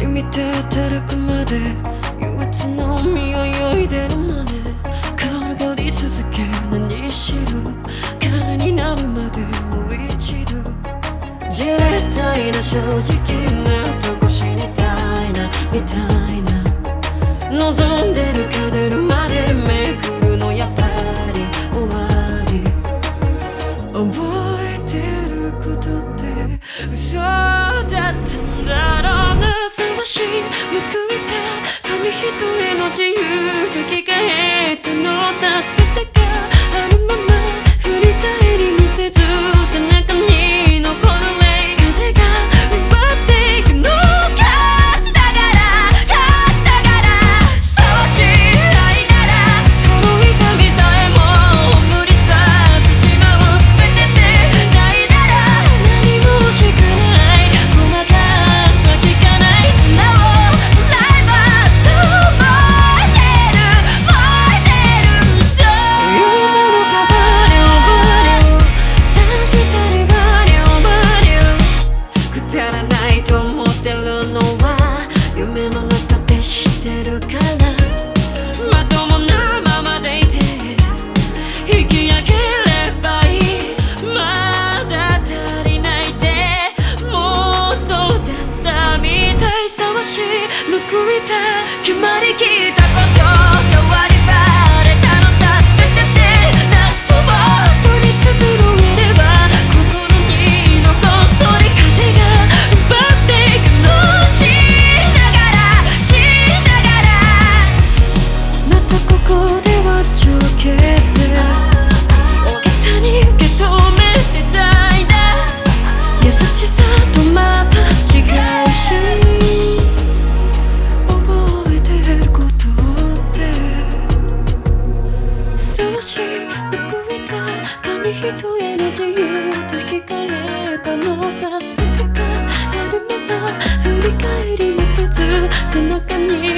り見て働くまで憂鬱の海を泳いでるまで転がり続け何しろ彼になるまでもう一度。絶対な正直 keep り一重に自由と引かれたのさ全てがあるまま振り返りもせず背中に